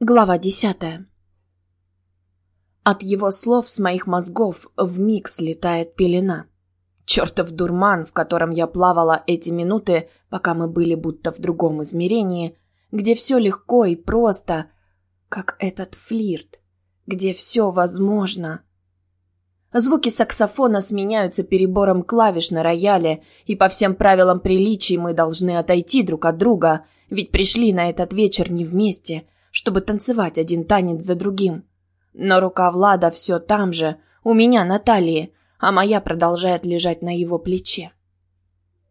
Глава десятая. От его слов с моих мозгов вмиг слетает пелена. Чертов дурман, в котором я плавала эти минуты, пока мы были будто в другом измерении, где все легко и просто, как этот флирт, где все возможно. Звуки саксофона сменяются перебором клавиш на рояле, и по всем правилам приличий мы должны отойти друг от друга, ведь пришли на этот вечер не вместе – чтобы танцевать один танец за другим. Но рука Влада все там же, у меня на талии, а моя продолжает лежать на его плече.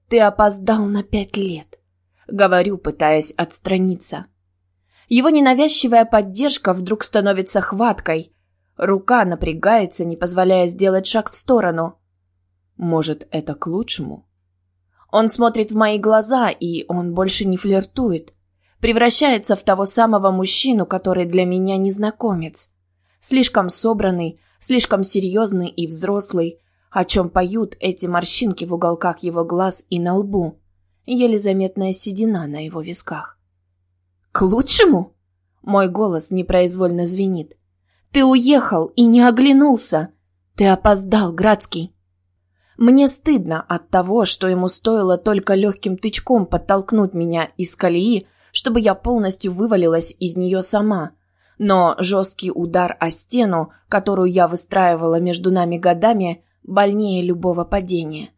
«Ты опоздал на пять лет», — говорю, пытаясь отстраниться. Его ненавязчивая поддержка вдруг становится хваткой. Рука напрягается, не позволяя сделать шаг в сторону. Может, это к лучшему? Он смотрит в мои глаза, и он больше не флиртует превращается в того самого мужчину, который для меня незнакомец. Слишком собранный, слишком серьезный и взрослый, о чем поют эти морщинки в уголках его глаз и на лбу, еле заметная седина на его висках. «К лучшему?» Мой голос непроизвольно звенит. «Ты уехал и не оглянулся! Ты опоздал, Градский!» Мне стыдно от того, что ему стоило только легким тычком подтолкнуть меня из колеи, чтобы я полностью вывалилась из нее сама. Но жесткий удар о стену, которую я выстраивала между нами годами, больнее любого падения.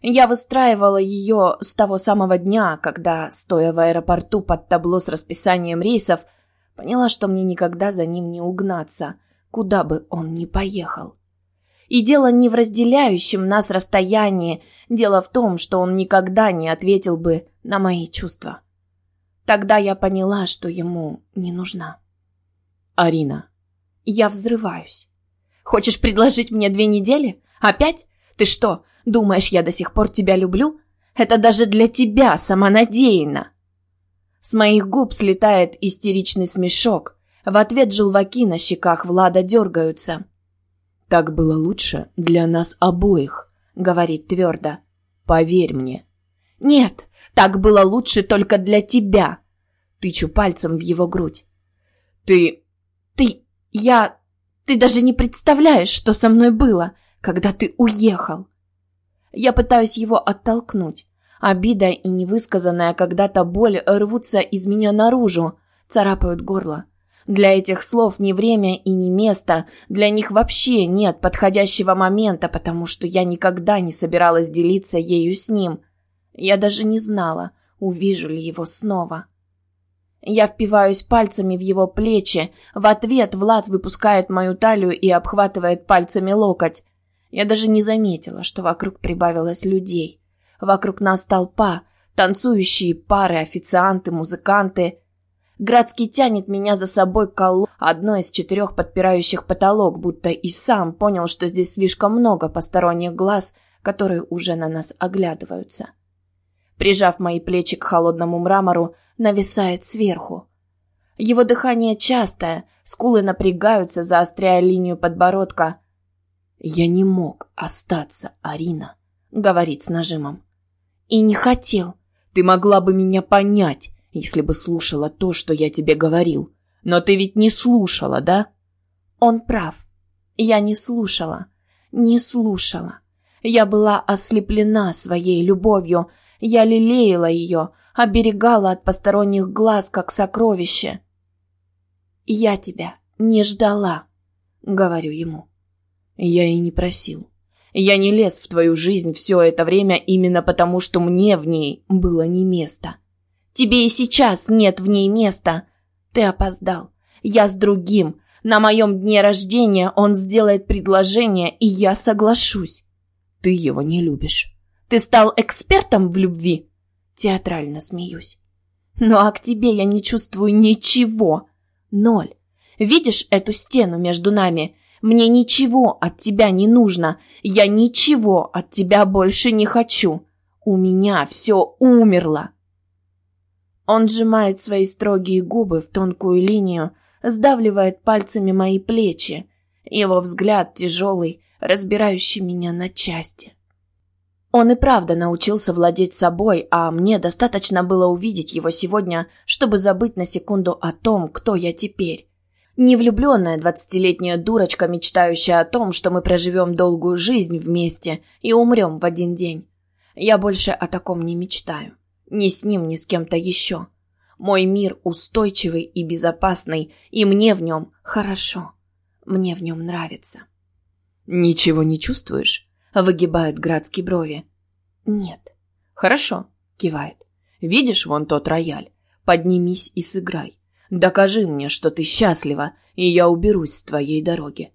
Я выстраивала ее с того самого дня, когда, стоя в аэропорту под табло с расписанием рейсов, поняла, что мне никогда за ним не угнаться, куда бы он ни поехал. И дело не в разделяющем нас расстоянии, дело в том, что он никогда не ответил бы на мои чувства. Тогда я поняла, что ему не нужна. Арина. Я взрываюсь. Хочешь предложить мне две недели? Опять? Ты что, думаешь, я до сих пор тебя люблю? Это даже для тебя самонадеянно. С моих губ слетает истеричный смешок. В ответ желваки на щеках Влада дергаются. «Так было лучше для нас обоих», — говорит твердо. «Поверь мне, «Нет, так было лучше только для тебя!» Тычу пальцем в его грудь. «Ты... ты... я... ты даже не представляешь, что со мной было, когда ты уехал!» Я пытаюсь его оттолкнуть. Обида и невысказанная когда-то боль рвутся из меня наружу, царапают горло. Для этих слов ни время и ни место, для них вообще нет подходящего момента, потому что я никогда не собиралась делиться ею с ним – я даже не знала, увижу ли его снова. Я впиваюсь пальцами в его плечи. В ответ Влад выпускает мою талию и обхватывает пальцами локоть. Я даже не заметила, что вокруг прибавилось людей. Вокруг нас толпа, танцующие пары, официанты, музыканты. Градский тянет меня за собой к колу, одной из четырех подпирающих потолок, будто и сам понял, что здесь слишком много посторонних глаз, которые уже на нас оглядываются прижав мои плечи к холодному мрамору, нависает сверху. Его дыхание частое, скулы напрягаются, заостряя линию подбородка. «Я не мог остаться, Арина», — говорит с нажимом. «И не хотел. Ты могла бы меня понять, если бы слушала то, что я тебе говорил. Но ты ведь не слушала, да?» Он прав. Я не слушала. Не слушала. Я была ослеплена своей любовью, я лелеяла ее, оберегала от посторонних глаз, как сокровище. «Я тебя не ждала», — говорю ему. «Я и не просил. Я не лез в твою жизнь все это время именно потому, что мне в ней было не место. Тебе и сейчас нет в ней места. Ты опоздал. Я с другим. На моем дне рождения он сделает предложение, и я соглашусь. Ты его не любишь. Ты стал экспертом в любви?» Театрально смеюсь. «Ну а к тебе я не чувствую ничего. Ноль. Видишь эту стену между нами? Мне ничего от тебя не нужно. Я ничего от тебя больше не хочу. У меня все умерло». Он сжимает свои строгие губы в тонкую линию, сдавливает пальцами мои плечи. Его взгляд тяжелый, разбирающий меня на части. Он и правда научился владеть собой, а мне достаточно было увидеть его сегодня, чтобы забыть на секунду о том, кто я теперь. Не влюбленная двадцатилетняя дурочка, мечтающая о том, что мы проживем долгую жизнь вместе и умрем в один день. Я больше о таком не мечтаю. Ни с ним, ни с кем-то еще. Мой мир устойчивый и безопасный, и мне в нем хорошо. Мне в нем нравится. «Ничего не чувствуешь?» Выгибает Градский брови. «Нет». «Хорошо», кивает. «Видишь вон тот рояль? Поднимись и сыграй. Докажи мне, что ты счастлива, и я уберусь с твоей дороги».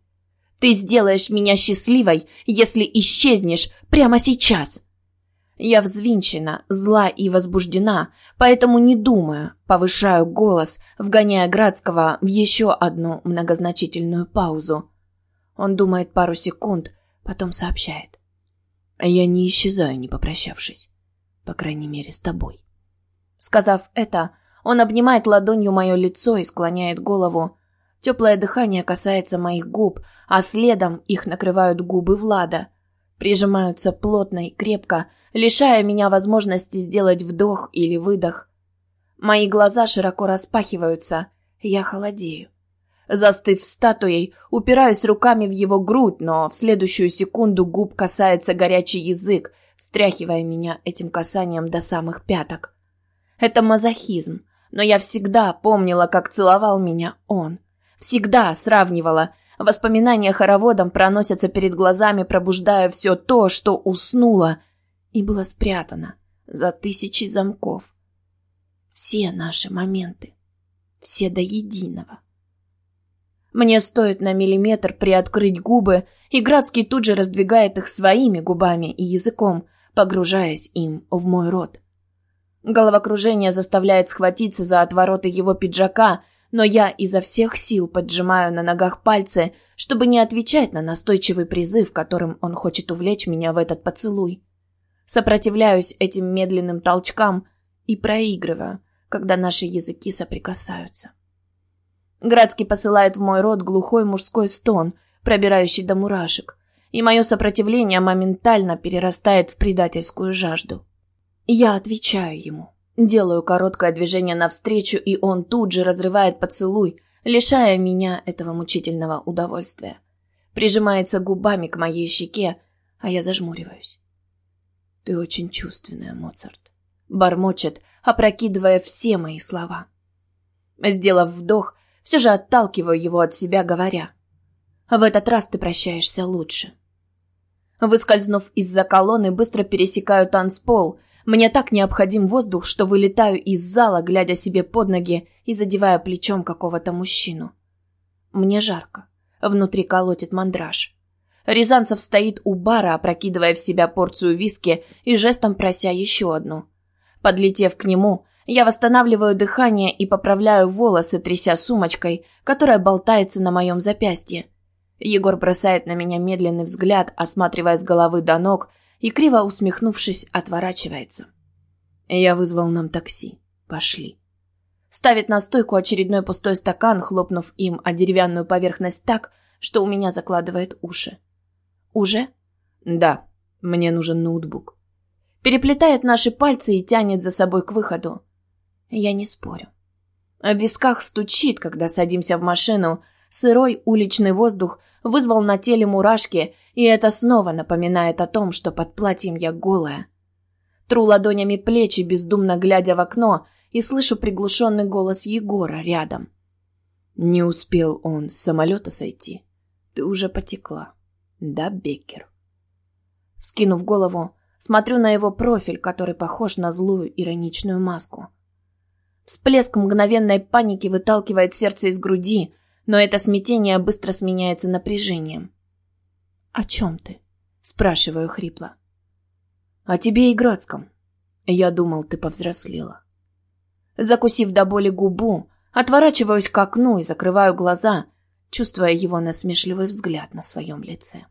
«Ты сделаешь меня счастливой, если исчезнешь прямо сейчас!» Я взвинчена, зла и возбуждена, поэтому не думаю, повышаю голос, вгоняя Градского в еще одну многозначительную паузу. Он думает пару секунд, Потом сообщает. «А я не исчезаю, не попрощавшись. По крайней мере, с тобой. Сказав это, он обнимает ладонью мое лицо и склоняет голову. Теплое дыхание касается моих губ, а следом их накрывают губы Влада. Прижимаются плотно и крепко, лишая меня возможности сделать вдох или выдох. Мои глаза широко распахиваются, я холодею. Застыв статуей, упираюсь руками в его грудь, но в следующую секунду губ касается горячий язык, встряхивая меня этим касанием до самых пяток. Это мазохизм, но я всегда помнила, как целовал меня он. Всегда сравнивала. Воспоминания хороводом проносятся перед глазами, пробуждая все то, что уснуло и было спрятано за тысячи замков. Все наши моменты. Все до единого. Мне стоит на миллиметр приоткрыть губы, и Градский тут же раздвигает их своими губами и языком, погружаясь им в мой рот. Головокружение заставляет схватиться за отвороты его пиджака, но я изо всех сил поджимаю на ногах пальцы, чтобы не отвечать на настойчивый призыв, которым он хочет увлечь меня в этот поцелуй. Сопротивляюсь этим медленным толчкам и проигрываю, когда наши языки соприкасаются. Градский посылает в мой рот глухой мужской стон, пробирающий до мурашек, и мое сопротивление моментально перерастает в предательскую жажду. Я отвечаю ему. Делаю короткое движение навстречу, и он тут же разрывает поцелуй, лишая меня этого мучительного удовольствия. Прижимается губами к моей щеке, а я зажмуриваюсь. «Ты очень чувственная, Моцарт», — бормочет, опрокидывая все мои слова. Сделав вдох, все же отталкиваю его от себя, говоря. В этот раз ты прощаешься лучше. Выскользнув из-за колонны, быстро пересекаю танцпол. Мне так необходим воздух, что вылетаю из зала, глядя себе под ноги и задевая плечом какого-то мужчину. Мне жарко. Внутри колотит мандраж. Рязанцев стоит у бара, опрокидывая в себя порцию виски и жестом прося еще одну. Подлетев к нему, я восстанавливаю дыхание и поправляю волосы, тряся сумочкой, которая болтается на моем запястье. Егор бросает на меня медленный взгляд, осматривая с головы до ног, и, криво усмехнувшись, отворачивается. Я вызвал нам такси. Пошли. Ставит на стойку очередной пустой стакан, хлопнув им о деревянную поверхность так, что у меня закладывает уши. «Уже?» «Да. Мне нужен ноутбук». Переплетает наши пальцы и тянет за собой к выходу. Я не спорю. В висках стучит, когда садимся в машину. Сырой уличный воздух вызвал на теле мурашки, и это снова напоминает о том, что под платьем я голая. Тру ладонями плечи, бездумно глядя в окно, и слышу приглушенный голос Егора рядом. Не успел он с самолета сойти. Ты уже потекла. Да, Беккер? Вскинув голову, смотрю на его профиль, который похож на злую ироничную маску. Всплеск мгновенной паники выталкивает сердце из груди, но это смятение быстро сменяется напряжением. «О чем ты?» – спрашиваю хрипло. «О тебе и Градском. Я думал, ты повзрослела». Закусив до боли губу, отворачиваюсь к окну и закрываю глаза, чувствуя его насмешливый взгляд на своем лице.